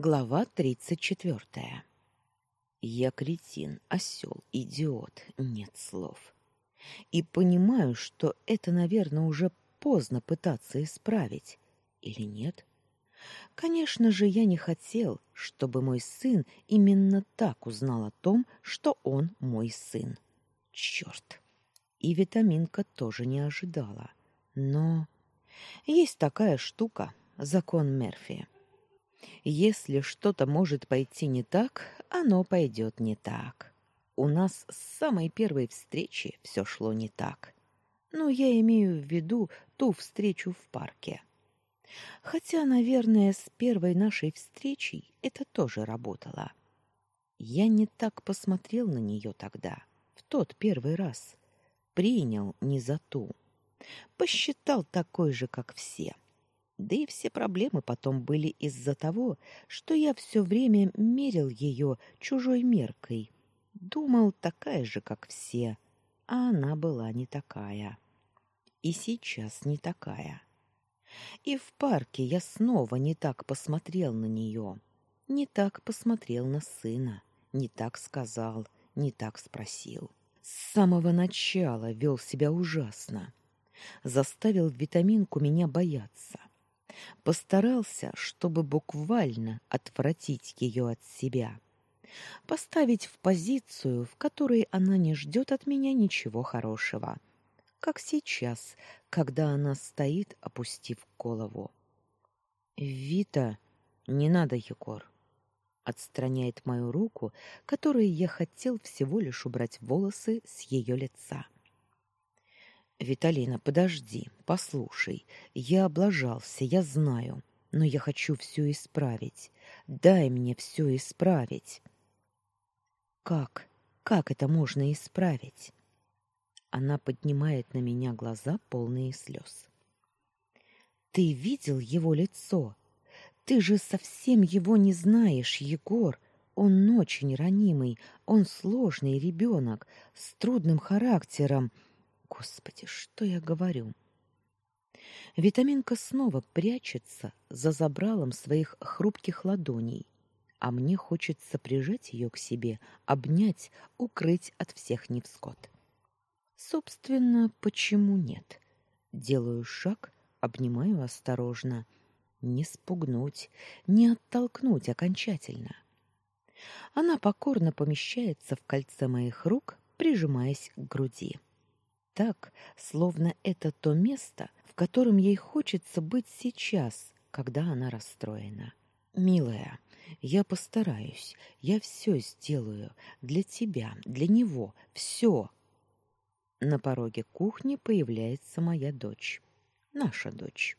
Глава тридцать четвертая. Я кретин, осел, идиот, нет слов. И понимаю, что это, наверное, уже поздно пытаться исправить. Или нет? Конечно же, я не хотел, чтобы мой сын именно так узнал о том, что он мой сын. Черт! И витаминка тоже не ожидала. Но есть такая штука, закон Мерфи. Если что-то может пойти не так, оно пойдет не так. У нас с самой первой встречи все шло не так. Но я имею в виду ту встречу в парке. Хотя, наверное, с первой нашей встречей это тоже работало. Я не так посмотрел на нее тогда, в тот первый раз. Принял не за ту. Посчитал такой же, как все. — да и все проблемы потом были из-за того, что я все время мерил ее чужой меркой. Думал, такая же, как все, а она была не такая. И сейчас не такая. И в парке я снова не так посмотрел на нее, не так посмотрел на сына, не так сказал, не так спросил. С самого начала вел себя ужасно. Заставил витаминку меня бояться Постарался, чтобы буквально отвратить ее от себя. Поставить в позицию, в которой она не ждет от меня ничего хорошего. Как сейчас, когда она стоит, опустив голову. «Вита, не надо, Егор!» Отстраняет мою руку, которой я хотел всего лишь убрать волосы с ее лица. Виталина, подожди, послушай. Я облажался, я знаю, но я хочу все исправить. Дай мне все исправить. Как? Как это можно исправить? Она поднимает на меня глаза, полные слез. Ты видел его лицо? Ты же совсем его не знаешь, Егор. Он очень ранимый, он сложный ребенок с трудным характером. Господи, что я говорю? Витаминка снова прячется за забралом своих хрупких ладоней, а мне хочется прижать ее к себе, обнять, укрыть от всех невзгод. Собственно, почему нет? Делаю шаг, обнимаю осторожно, не спугнуть, не оттолкнуть окончательно. Она покорно помещается в кольце моих рук, прижимаясь к груди так, словно это то место, в котором ей хочется быть сейчас, когда она расстроена. Милая, я постараюсь, я все сделаю для тебя, для него, все. На пороге кухни появляется моя дочь, наша дочь.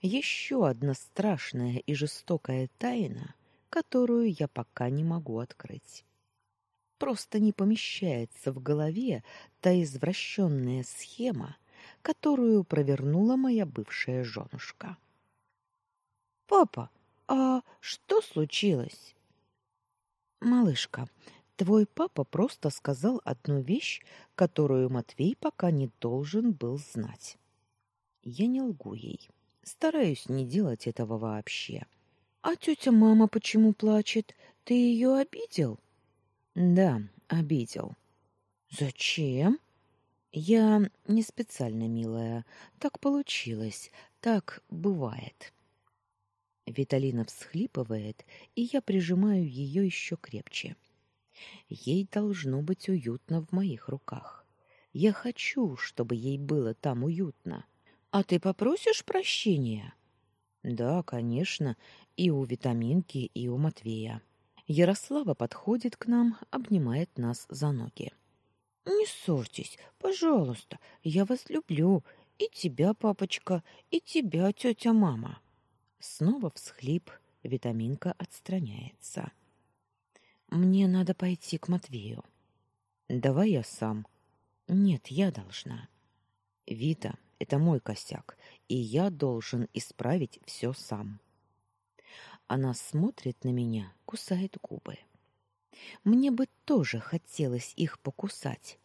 Еще одна страшная и жестокая тайна, которую я пока не могу открыть. Просто не помещается в голове та извращенная схема, которую провернула моя бывшая женушка. Папа, а что случилось? Малышка, твой папа просто сказал одну вещь, которую Матвей пока не должен был знать. Я не лгу ей. Стараюсь не делать этого вообще. А тетя мама почему плачет? Ты ее обидел? Да, обидел. Зачем? Я не специально, милая. Так получилось. Так бывает. Виталина всхлипывает, и я прижимаю ее еще крепче. Ей должно быть уютно в моих руках. Я хочу, чтобы ей было там уютно. А ты попросишь прощения? Да, конечно, и у Витаминки, и у Матвея. Ярослава подходит к нам, обнимает нас за ноги. Не ссорьтесь, пожалуйста. Я вас люблю, и тебя, папочка, и тебя, тетя мама. Снова всхлип, витаминка отстраняется. Мне надо пойти к Матвею. Давай я сам. Нет, я должна. Вита, это мой косяк, и я должен исправить все сам. Она смотрит на меня, кусает губы. Мне бы тоже хотелось их покусать,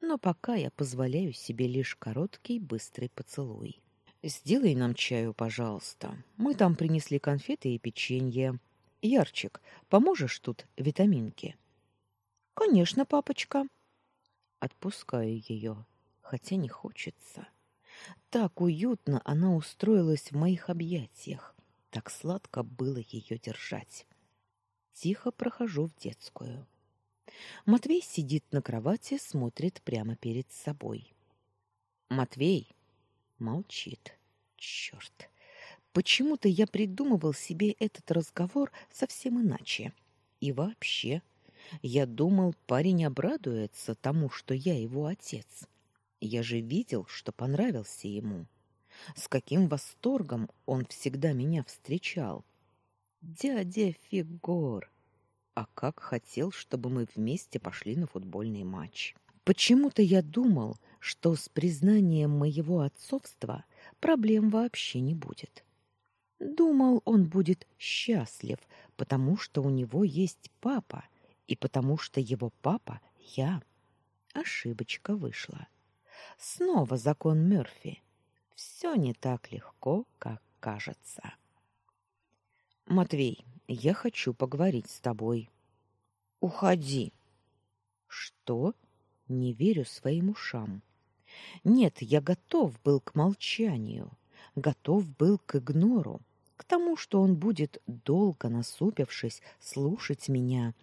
но пока я позволяю себе лишь короткий, быстрый поцелуй. Сделай нам чаю, пожалуйста. Мы там принесли конфеты и печенье. Ярчик, поможешь тут витаминки? Конечно, папочка. Отпускаю ее, хотя не хочется. Так уютно она устроилась в моих объятиях. Так сладко было ее держать. Тихо прохожу в детскую. Матвей сидит на кровати, смотрит прямо перед собой. Матвей молчит. Черт! Почему-то я придумывал себе этот разговор совсем иначе. И вообще, я думал, парень обрадуется тому, что я его отец. Я же видел, что понравился ему. С каким восторгом он всегда меня встречал. Дядя Фигор! А как хотел, чтобы мы вместе пошли на футбольный матч. Почему-то я думал, что с признанием моего отцовства проблем вообще не будет. Думал, он будет счастлив, потому что у него есть папа, и потому что его папа я. Ошибочка вышла. Снова закон Мёрфи. Все не так легко, как кажется. Матвей, я хочу поговорить с тобой. Уходи. Что? Не верю своим ушам. Нет, я готов был к молчанию, готов был к игнору к тому, что он будет долго насупившись слушать меня,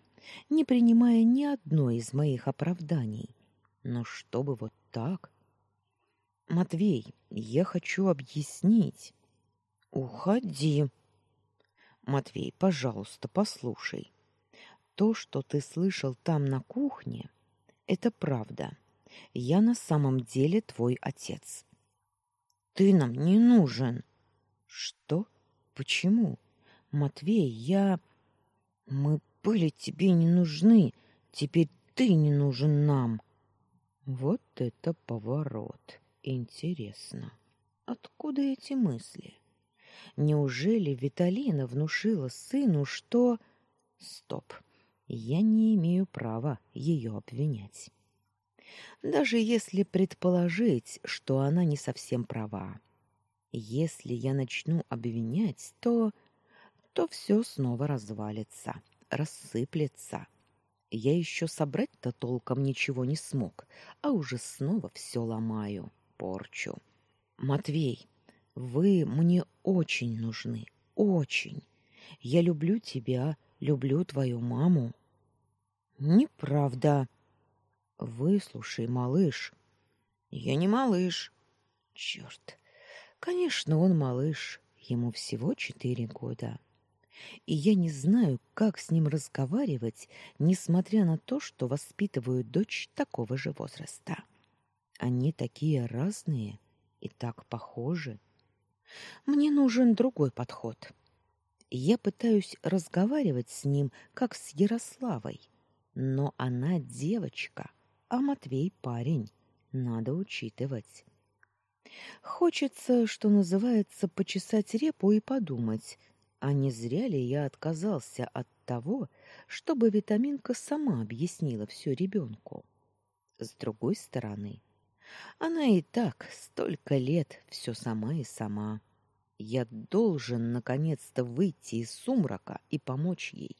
не принимая ни одной из моих оправданий. Но чтобы вот так? Матвей, я хочу объяснить. Уходи. Матвей, пожалуйста, послушай. То, что ты слышал там на кухне, это правда. Я на самом деле твой отец. Ты нам не нужен. Что? Почему? Матвей, я мы были тебе не нужны, теперь ты не нужен нам. Вот это поворот. Интересно. Откуда эти мысли? Неужели Виталина внушила сыну, что Стоп. Я не имею права ее обвинять. Даже если предположить, что она не совсем права. Если я начну обвинять, то то все снова развалится, рассыплется. Я еще собрать-то толком ничего не смог, а уже снова все ломаю, порчу. Матвей, вы мне очень нужны, очень. Я люблю тебя, люблю твою маму. Неправда. Выслушай, малыш. Я не малыш. Черт. Конечно, он малыш, ему всего четыре года. И я не знаю, как с ним разговаривать, несмотря на то, что воспитываю дочь такого же возраста. Они такие разные и так похожи. Мне нужен другой подход. Я пытаюсь разговаривать с ним, как с Ярославой, но она девочка, а Матвей парень. Надо учитывать. Хочется, что называется, почесать репу и подумать, а не зря ли я отказался от того, чтобы витаминка сама объяснила все ребенку. С другой стороны, она и так столько лет все сама и сама. Я должен наконец-то выйти из сумрака и помочь ей.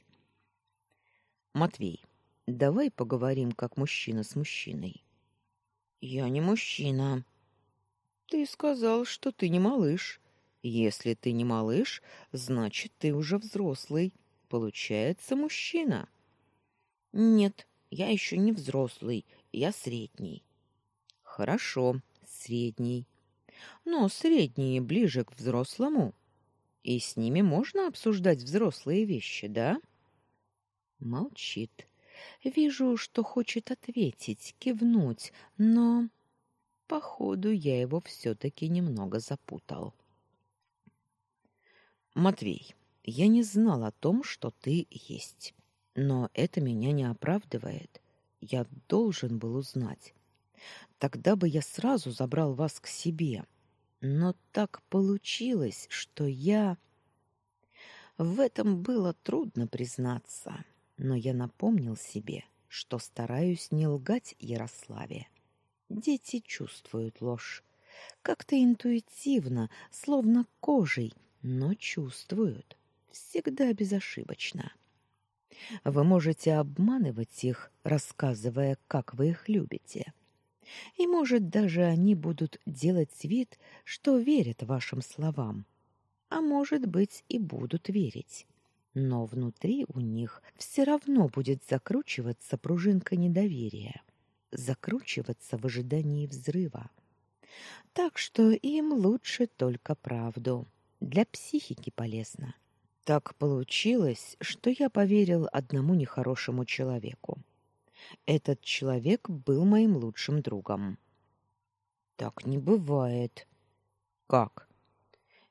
Матвей, давай поговорим как мужчина с мужчиной. Я не мужчина. Ты сказал, что ты не малыш. Если ты не малыш, значит, ты уже взрослый. Получается, мужчина. Нет, я еще не взрослый, я средний. Хорошо, средний. Но средние ближе к взрослому. И с ними можно обсуждать взрослые вещи, да? Молчит. Вижу, что хочет ответить, кивнуть, но Походу, я его все-таки немного запутал. Матвей, я не знал о том, что ты есть. Но это меня не оправдывает. Я должен был узнать. Тогда бы я сразу забрал вас к себе. Но так получилось, что я... В этом было трудно признаться, но я напомнил себе, что стараюсь не лгать Ярославе. Дети чувствуют ложь. Как-то интуитивно, словно кожей, но чувствуют. всегда безошибочна. Вы можете обманывать их, рассказывая, как вы их любите. И, может, даже они будут делать вид, что верят вашим словам. А может быть, и будут верить. Но внутри у них все равно будет закручиваться пружинка недоверия, закручиваться в ожидании взрыва. Так что им лучше только правду. Для психики полезно. Так получилось, что я поверил одному нехорошему человеку. Этот человек был моим лучшим другом. Так не бывает. Как?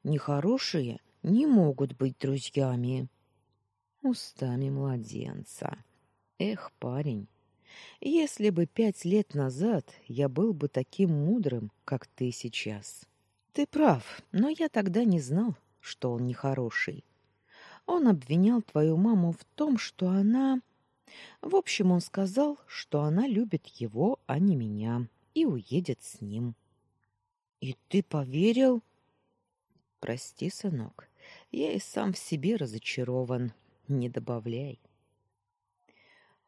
Нехорошие не могут быть друзьями. Устами младенца. Эх, парень, если бы пять лет назад я был бы таким мудрым, как ты сейчас. Ты прав, но я тогда не знал, что он нехороший. Он обвинял твою маму в том, что она... В общем, он сказал, что она любит его, а не меня, и уедет с ним. И ты поверил? Прости, сынок, я и сам в себе разочарован. Не добавляй.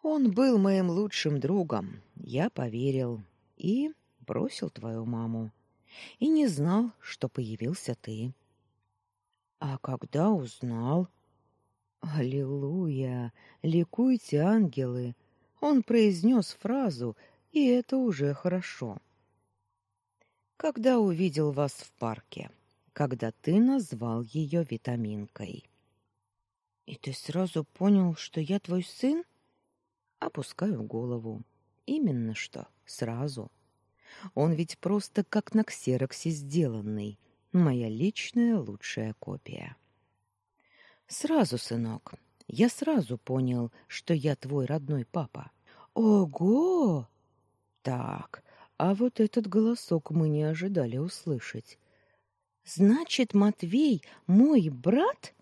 Он был моим лучшим другом. Я поверил и бросил твою маму. И не знал, что появился ты. А когда узнал, Аллилуйя! Ликуйте, ангелы! Он произнес фразу, и это уже хорошо. Когда увидел вас в парке, когда ты назвал ее витаминкой. И ты сразу понял, что я твой сын? Опускаю голову. Именно что, сразу. Он ведь просто как на ксероксе сделанный, моя личная лучшая копия. Сразу, сынок, я сразу понял, что я твой родной папа. Ого! Так, а вот этот голосок мы не ожидали услышать. Значит, Матвей мой брат?